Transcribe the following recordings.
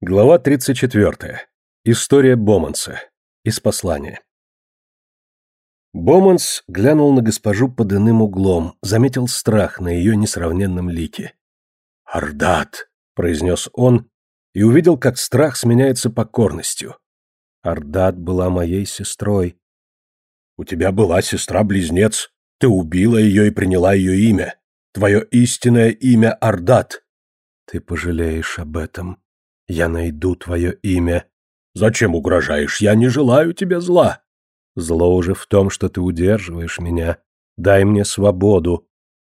Глава 34. История Боманса. Из послания. Боманс глянул на госпожу под иным углом, заметил страх на ее несравненном лике. «Ардат!» — произнес он, и увидел, как страх сменяется покорностью. «Ардат была моей сестрой». «У тебя была сестра-близнец. Ты убила ее и приняла ее имя. Твое истинное имя Ардат». «Ты пожалеешь об этом», я найду твое имя. Зачем угрожаешь? Я не желаю тебе зла. Зло уже в том, что ты удерживаешь меня. Дай мне свободу.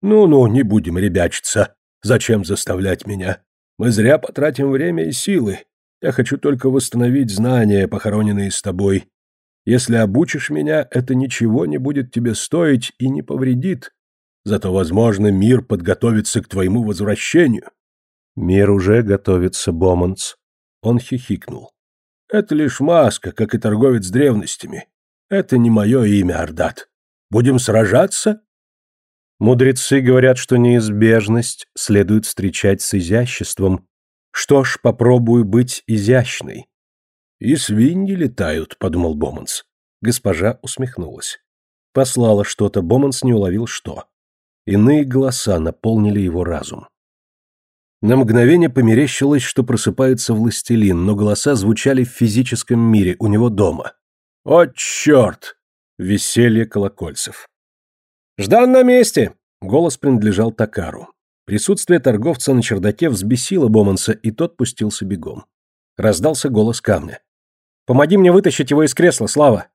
Ну-ну, не будем ребячиться. Зачем заставлять меня? Мы зря потратим время и силы. Я хочу только восстановить знания, похороненные с тобой. Если обучишь меня, это ничего не будет тебе стоить и не повредит. Зато, возможно, мир подготовится к твоему возвращению. «Мир уже готовится, Боманс». Он хихикнул. «Это лишь маска, как и торговец древностями. Это не мое имя, Ардат. Будем сражаться?» Мудрецы говорят, что неизбежность следует встречать с изяществом. Что ж, попробую быть изящной. «И свиньи летают», — подумал Боманс. Госпожа усмехнулась. Послала что-то, Боманс не уловил что. Иные голоса наполнили его разум. На мгновение померещилось, что просыпается властелин, но голоса звучали в физическом мире, у него дома. «О, черт!» — веселье колокольцев. «Ждан на месте!» — голос принадлежал Такару. Присутствие торговца на чердаке взбесило Боманса, и тот пустился бегом. Раздался голос камня. «Помоги мне вытащить его из кресла, Слава!»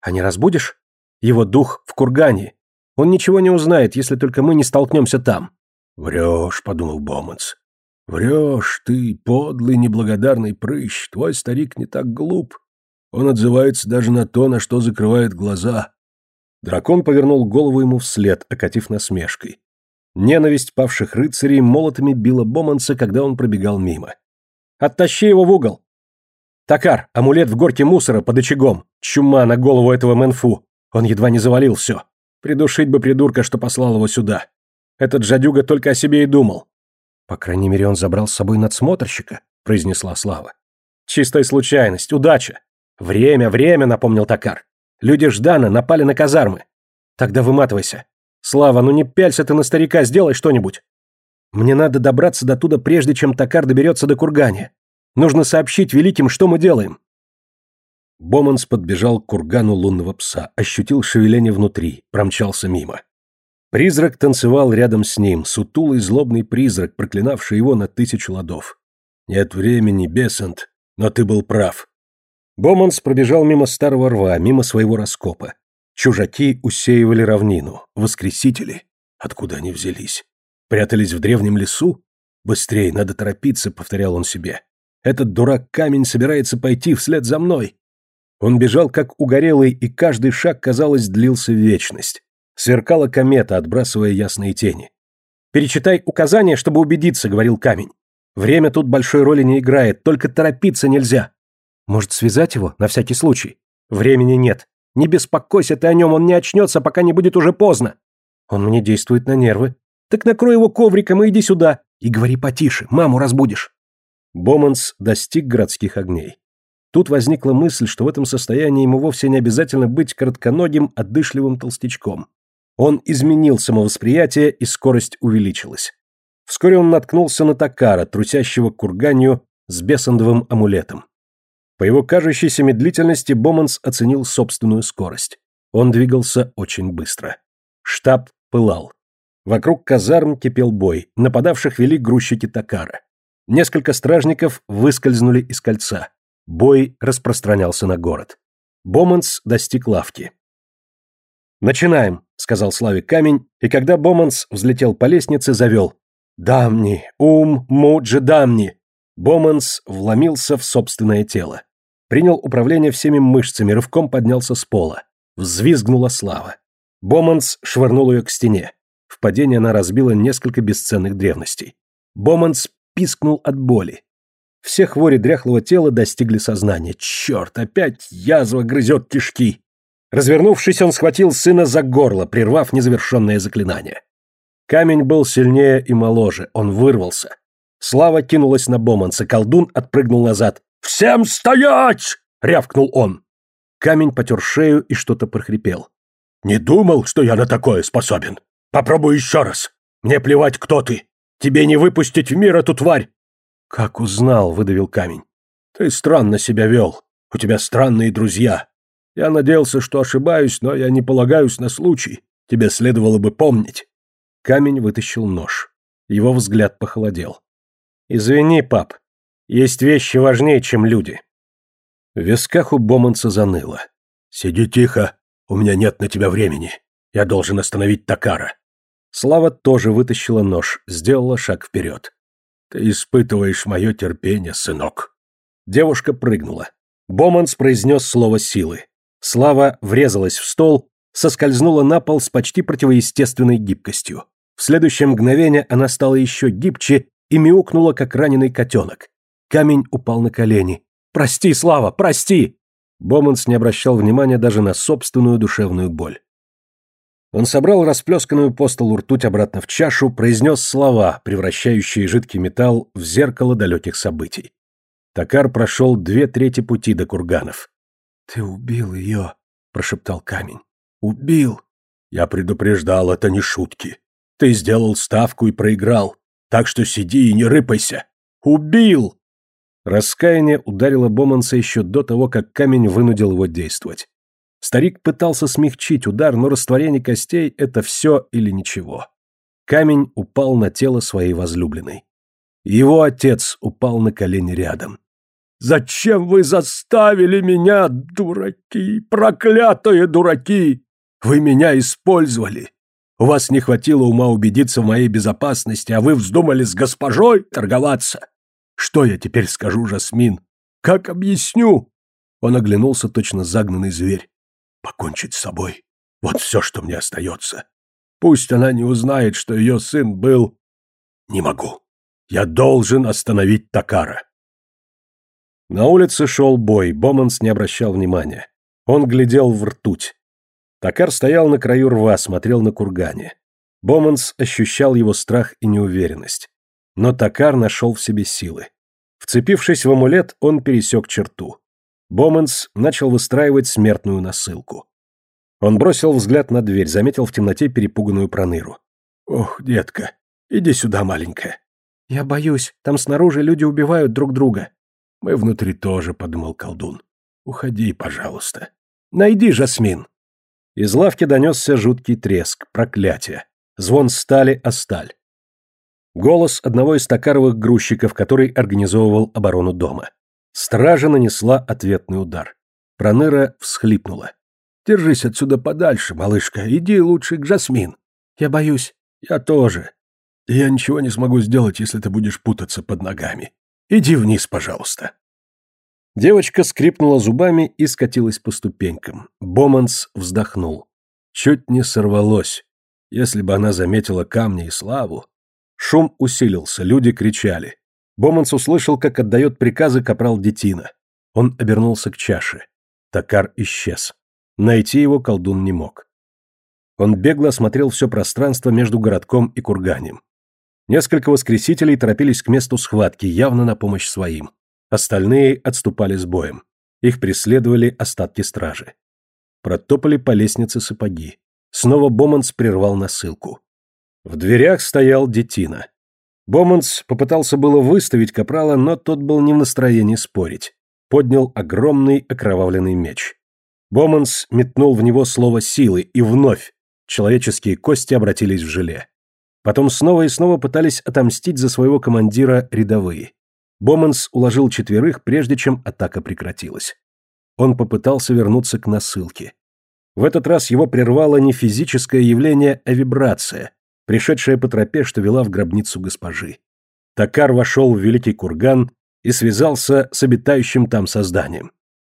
«А не разбудишь? Его дух в кургане. Он ничего не узнает, если только мы не столкнемся там». «Врешь», — подумал Боманс. «Врешь ты, подлый неблагодарный прыщ, твой старик не так глуп. Он отзывается даже на то, на что закрывает глаза». Дракон повернул голову ему вслед, окатив насмешкой. Ненависть павших рыцарей молотами била Боманса, когда он пробегал мимо. «Оттащи его в угол!» «Такар, амулет в горке мусора под очагом! Чума на голову этого Мэнфу! Он едва не завалил все! Придушить бы придурка, что послал его сюда! Этот жадюга только о себе и думал!» «По крайней мере, он забрал с собой надсмотрщика», — произнесла Слава. «Чистая случайность, удача. Время, время», — напомнил Токар. «Люди Ждана напали на казармы. Тогда выматывайся. Слава, ну не пялься ты на старика, сделай что-нибудь. Мне надо добраться до туда, прежде чем Токар доберется до кургани. Нужно сообщить великим, что мы делаем». Боманс подбежал к кургану лунного пса, ощутил шевеление внутри, промчался мимо. Призрак танцевал рядом с ним, сутулый злобный призрак, проклинавший его на тысячу ладов. «Нет времени, Бесант, но ты был прав». Боманс пробежал мимо старого рва, мимо своего раскопа. Чужаки усеивали равнину. Воскресители. Откуда они взялись? Прятались в древнем лесу? Быстрее, надо торопиться, повторял он себе. Этот дурак камень собирается пойти вслед за мной. Он бежал как угорелый, и каждый шаг, казалось, длился вечность. Сверкала комета, отбрасывая ясные тени. «Перечитай указания, чтобы убедиться», — говорил камень. «Время тут большой роли не играет, только торопиться нельзя». «Может, связать его, на всякий случай?» «Времени нет. Не беспокойся ты о нем, он не очнется, пока не будет уже поздно». «Он мне действует на нервы». «Так накрой его ковриком и иди сюда. И говори потише, маму разбудишь». Боманс достиг городских огней. Тут возникла мысль, что в этом состоянии ему вовсе не обязательно быть коротконогим, отдышливым толстячком. Он изменил самовосприятие, и скорость увеличилась. Вскоре он наткнулся на Такара, трусящего к курганью с бесандовым амулетом. По его кажущейся медлительности Боманс оценил собственную скорость. Он двигался очень быстро. Штаб пылал. Вокруг казарм кипел бой, нападавших вели грузчики Такара. Несколько стражников выскользнули из кольца. Бой распространялся на город. Боманс достиг лавки. «Начинаем», — сказал Славик камень, и когда Боманс взлетел по лестнице, завел. «Дамни, ум, муджи, дамни!» Боманс вломился в собственное тело. Принял управление всеми мышцами, рывком поднялся с пола. Взвизгнула слава. Боманс швырнул ее к стене. В падении она разбила несколько бесценных древностей. Боманс пискнул от боли. Все хвори дряхлого тела достигли сознания. Черт, опять язва грызет кишки. Развернувшись, он схватил сына за горло, прервав незавершенное заклинание. Камень был сильнее и моложе, он вырвался. Слава кинулась на Боманса, колдун отпрыгнул назад. «Всем стоять!» — рявкнул он. Камень потер шею и что-то прохрипел. «Не думал, что я на такое способен. Попробуй еще раз. Мне плевать, кто ты. Тебе не выпустить в мир эту тварь!» «Как узнал?» — выдавил камень. «Ты странно себя вел. У тебя странные друзья. Я надеялся, что ошибаюсь, но я не полагаюсь на случай. Тебе следовало бы помнить». Камень вытащил нож. Его взгляд похолодел. «Извини, пап. Есть вещи важнее, чем люди». В висках у Боманса заныло. «Сиди тихо. У меня нет на тебя времени. Я должен остановить Такара». Слава тоже вытащила нож, сделала шаг вперед. «Ты испытываешь мое терпение, сынок». Девушка прыгнула. Боманс произнес слово силы. Слава врезалась в стол, соскользнула на пол с почти противоестественной гибкостью. В следующее мгновение она стала еще гибче и мяукнула, как раненый котенок. Камень упал на колени. «Прости, Слава, прости!» Боманс не обращал внимания даже на собственную душевную боль. Он собрал расплесканную по столу ртуть обратно в чашу, произнес слова, превращающие жидкий металл в зеркало далеких событий. Токар прошел две трети пути до курганов. «Ты убил ее», — прошептал камень. «Убил!» «Я предупреждал, это не шутки. Ты сделал ставку и проиграл, так что сиди и не рыпайся. Убил!» Раскаяние ударило Боманса еще до того, как камень вынудил его действовать. Старик пытался смягчить удар, но растворение костей — это все или ничего. Камень упал на тело своей возлюбленной. Его отец упал на колени рядом. Зачем вы заставили меня, дураки, проклятые дураки? Вы меня использовали. У вас не хватило ума убедиться в моей безопасности, а вы вздумали с госпожой торговаться. Что я теперь скажу, Жасмин? Как объясню? Он оглянулся, точно загнанный зверь. Покончить с собой. Вот все, что мне остается. Пусть она не узнает, что ее сын был... Не могу. Я должен остановить Такара. На улице шел бой, Боманс не обращал внимания. Он глядел в ртуть. Токар стоял на краю рва, смотрел на кургане. Боманс ощущал его страх и неуверенность. Но Токар нашел в себе силы. Вцепившись в амулет, он пересек черту. Боманс начал выстраивать смертную насылку. Он бросил взгляд на дверь, заметил в темноте перепуганную проныру. «Ох, детка, иди сюда, маленькая». «Я боюсь, там снаружи люди убивают друг друга». «Мы внутри тоже», — подумал колдун. «Уходи, пожалуйста. Найди Жасмин». Из лавки донесся жуткий треск, проклятие. Звон стали о сталь. Голос одного из токаровых грузчиков, который организовывал оборону дома. Стража нанесла ответный удар. Проныра всхлипнула. «Держись отсюда подальше, малышка. Иди лучше к Жасмин». «Я боюсь». «Я тоже. я ничего не смогу сделать, если ты будешь путаться под ногами. Иди вниз, пожалуйста». Девочка скрипнула зубами и скатилась по ступенькам. Боманс вздохнул. Чуть не сорвалось. Если бы она заметила камни и славу. Шум усилился, люди кричали. Боманс услышал, как отдает приказы капрал Детина. Он обернулся к чаше. Токар исчез. Найти его колдун не мог. Он бегло осмотрел все пространство между городком и курганем. Несколько воскресителей торопились к месту схватки, явно на помощь своим. Остальные отступали с боем. Их преследовали остатки стражи. Протопали по лестнице сапоги. Снова Боманс прервал насылку. В дверях стоял Детина. Боманс попытался было выставить капрала, но тот был не в настроении спорить. Поднял огромный окровавленный меч. Боманс метнул в него слово силы, и вновь человеческие кости обратились в желе. Потом снова и снова пытались отомстить за своего командира рядовые. Боманс уложил четверых, прежде чем атака прекратилась. Он попытался вернуться к насылке. В этот раз его прервало не физическое явление, а вибрация, пришедшая по тропе, что вела в гробницу госпожи. Токар вошел в великий курган и связался с обитающим там созданием.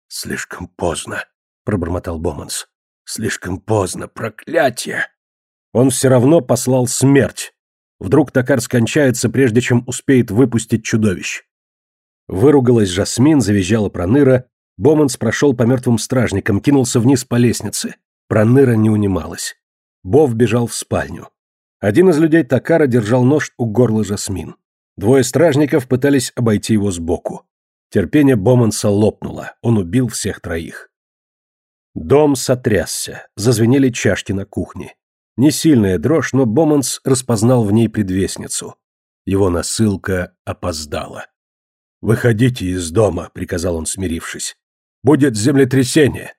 «Слишком поздно», — пробормотал Боманс. «Слишком поздно, проклятие!» Он все равно послал смерть. Вдруг Токар скончается, прежде чем успеет выпустить чудовищ. Выругалась Жасмин, завизжала Проныра. Боманс прошел по мертвым стражникам, кинулся вниз по лестнице. Проныра не унималась. Бов бежал в спальню. Один из людей Такара держал нож у горла Жасмин. Двое стражников пытались обойти его сбоку. Терпение Боманса лопнуло, он убил всех троих. Дом сотрясся, зазвенели чашки на кухне. Не сильная дрожь, но Боманс распознал в ней предвестницу. Его насылка опоздала. «Выходите из дома», — приказал он, смирившись. «Будет землетрясение».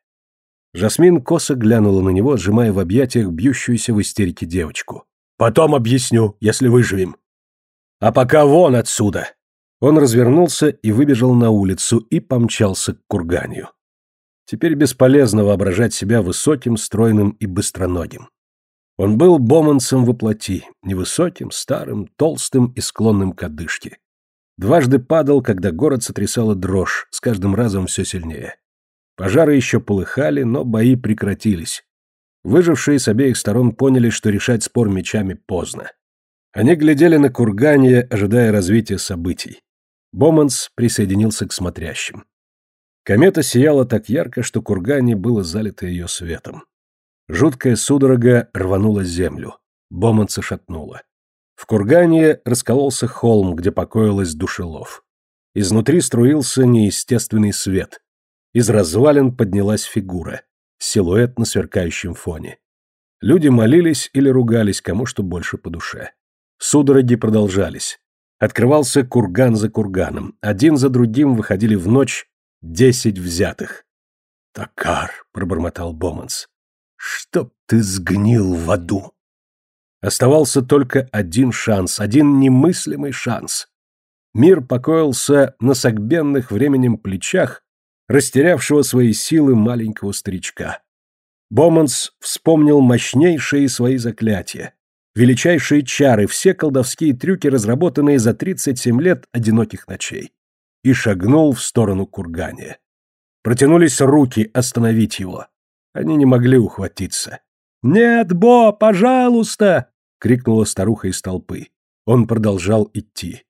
Жасмин косо глянула на него, сжимая в объятиях бьющуюся в истерике девочку. «Потом объясню, если выживем». «А пока вон отсюда!» Он развернулся и выбежал на улицу и помчался к курганию. Теперь бесполезно воображать себя высоким, стройным и быстроногим. Он был боманцем во плоти, невысоким, старым, толстым и склонным к одышке. Дважды падал, когда город сотрясала дрожь, с каждым разом все сильнее. Пожары еще полыхали, но бои прекратились. Выжившие с обеих сторон поняли, что решать спор мечами поздно. Они глядели на кургане, ожидая развития событий. Боманс присоединился к смотрящим. Комета сияла так ярко, что кургане было залито ее светом. Жуткая судорога рванула землю. Боманса шатнула. В кургане раскололся холм, где покоилась душелов. Изнутри струился неестественный свет. Из развалин поднялась фигура, силуэт на сверкающем фоне. Люди молились или ругались, кому что больше по душе. Судороги продолжались. Открывался курган за курганом. Один за другим выходили в ночь Десять взятых. «Такар», — пробормотал Боманс, — «чтоб ты сгнил в аду». Оставался только один шанс, один немыслимый шанс. Мир покоился на согбенных временем плечах растерявшего свои силы маленького старичка. Боманс вспомнил мощнейшие свои заклятия, величайшие чары, все колдовские трюки, разработанные за 37 лет одиноких ночей и шагнул в сторону кургания. Протянулись руки остановить его. Они не могли ухватиться. «Нет, Бо, пожалуйста!» — крикнула старуха из толпы. Он продолжал идти.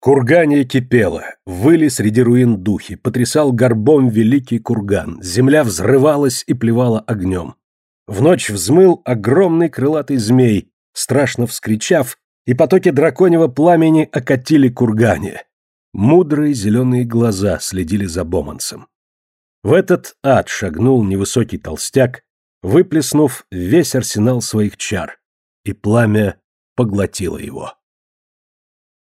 Кургание кипело, выли среди руин духи, потрясал горбом великий курган, земля взрывалась и плевала огнем. В ночь взмыл огромный крылатый змей, страшно вскричав, и потоки драконьего пламени окатили кургане. Мудрые зеленые глаза следили за Боманцем. В этот ад шагнул невысокий толстяк, выплеснув весь арсенал своих чар, и пламя поглотило его.